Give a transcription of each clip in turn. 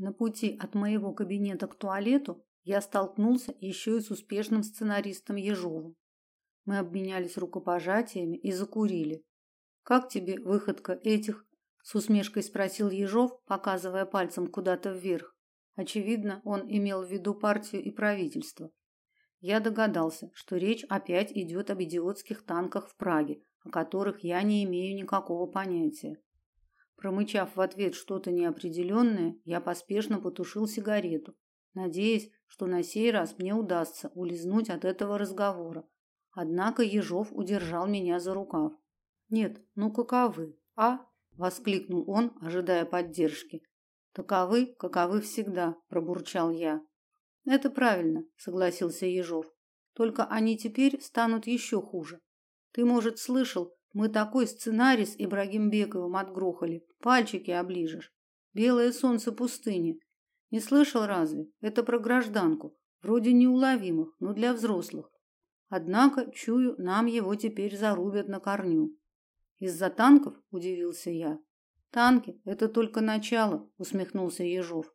На пути от моего кабинета к туалету я столкнулся еще и с успешным сценаристом Ежовым. Мы обменялись рукопожатиями и закурили. Как тебе выходка этих? с усмешкой спросил Ежов, показывая пальцем куда-то вверх. Очевидно, он имел в виду партию и правительство. Я догадался, что речь опять идет об идиотских танках в Праге, о которых я не имею никакого понятия. Промычав в ответ что-то неопределенное, я поспешно потушил сигарету, надеясь, что на сей раз мне удастся улизнуть от этого разговора. Однако Ежов удержал меня за рукав. Нет, ну каковы? А? воскликнул он, ожидая поддержки. Таковы, каковы всегда, пробурчал я. Это правильно, согласился Ежов. Только они теперь станут еще хуже. Ты, может, слышал, мы такой сценарий с Ибрагимбековым отгрохали, пальчики оближешь. Белое солнце пустыни. Не слышал разве? Это про гражданку, вроде неуловимых, но для взрослых. Однако, чую, нам его теперь зарубят на корню. Из-за танков, удивился я. Танки это только начало, усмехнулся Ежов.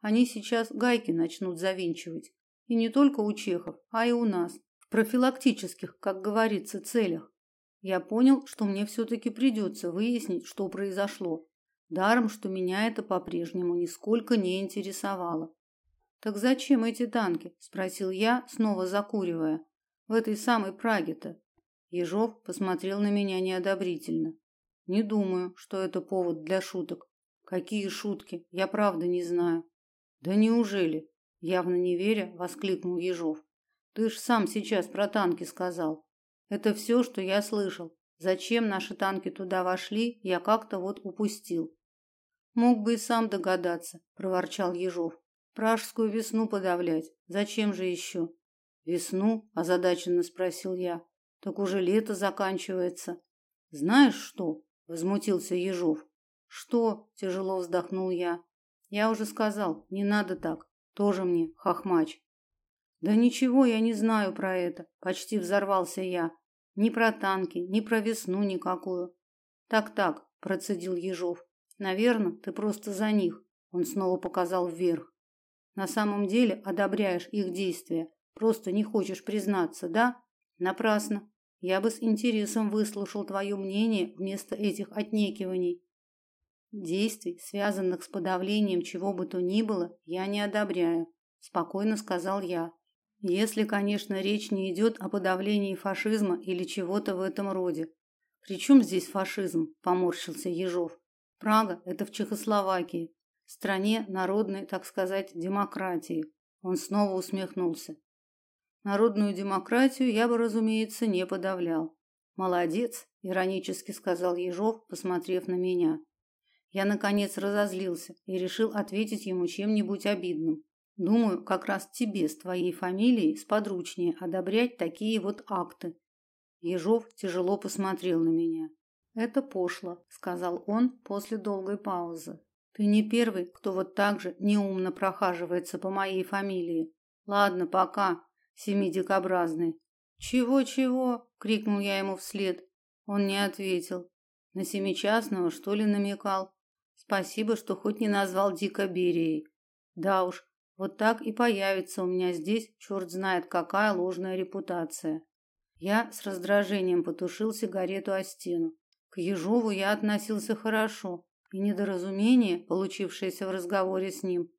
Они сейчас гайки начнут завинчивать, и не только у чехов, а и у нас, в профилактических, как говорится, целях. Я понял, что мне все таки придется выяснить, что произошло. Даром, что меня это по-прежнему нисколько не интересовало. Так зачем эти танки? спросил я, снова закуривая. В этой самой Праге-то. Ежов посмотрел на меня неодобрительно. Не думаю, что это повод для шуток. Какие шутки? Я правда не знаю. Да неужели? Явно не веря, воскликнул Ежов. Ты ж сам сейчас про танки сказал. Это все, что я слышал. Зачем наши танки туда вошли, я как-то вот упустил. Мог бы и сам догадаться, проворчал Ежов. Пражскую весну подавлять. Зачем же еще?» Весну, озадаченно спросил я. Так уже лето заканчивается. Знаешь что? возмутился Ежов. Что? тяжело вздохнул я. Я уже сказал, не надо так. Тоже мне хохмач. Да ничего я не знаю про это, почти взорвался я. Ни про танки, ни про весну никакую. Так-так, процедил Ежов. Наверное, ты просто за них. Он снова показал вверх. На самом деле одобряешь их действия, просто не хочешь признаться, да? Напрасно. Я бы с интересом выслушал твое мнение вместо этих отнекиваний. Действий, связанных с подавлением чего бы то ни было, я не одобряю, спокойно сказал я. Если, конечно, речь не идет о подавлении фашизма или чего-то в этом роде. Причем здесь фашизм? поморщился Ежов. Прага это в Чехословакии, стране народной, так сказать, демократии. Он снова усмехнулся. Народную демократию я бы, разумеется, не подавлял. Молодец, иронически сказал Ежов, посмотрев на меня. Я наконец разозлился и решил ответить ему чем-нибудь обидным. Думаю, как раз тебе с твоей фамилией сподручнее одобрять такие вот акты. Ежов тяжело посмотрел на меня. Это пошло, сказал он после долгой паузы. Ты не первый, кто вот так же неумно прохаживается по моей фамилии. Ладно, пока, семидикобразный. Чего-чего? крикнул я ему вслед. Он не ответил. На семичастного, что ли, намекал? Спасибо, что хоть не назвал дикоберией. Да уж, вот так и появится у меня здесь черт знает какая ложная репутация. Я с раздражением потушил сигарету о стену. К Ежову я относился хорошо, и недоразумение, получившееся в разговоре с ним,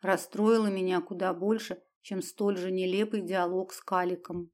расстроило меня куда больше, чем столь же нелепый диалог с Каликом.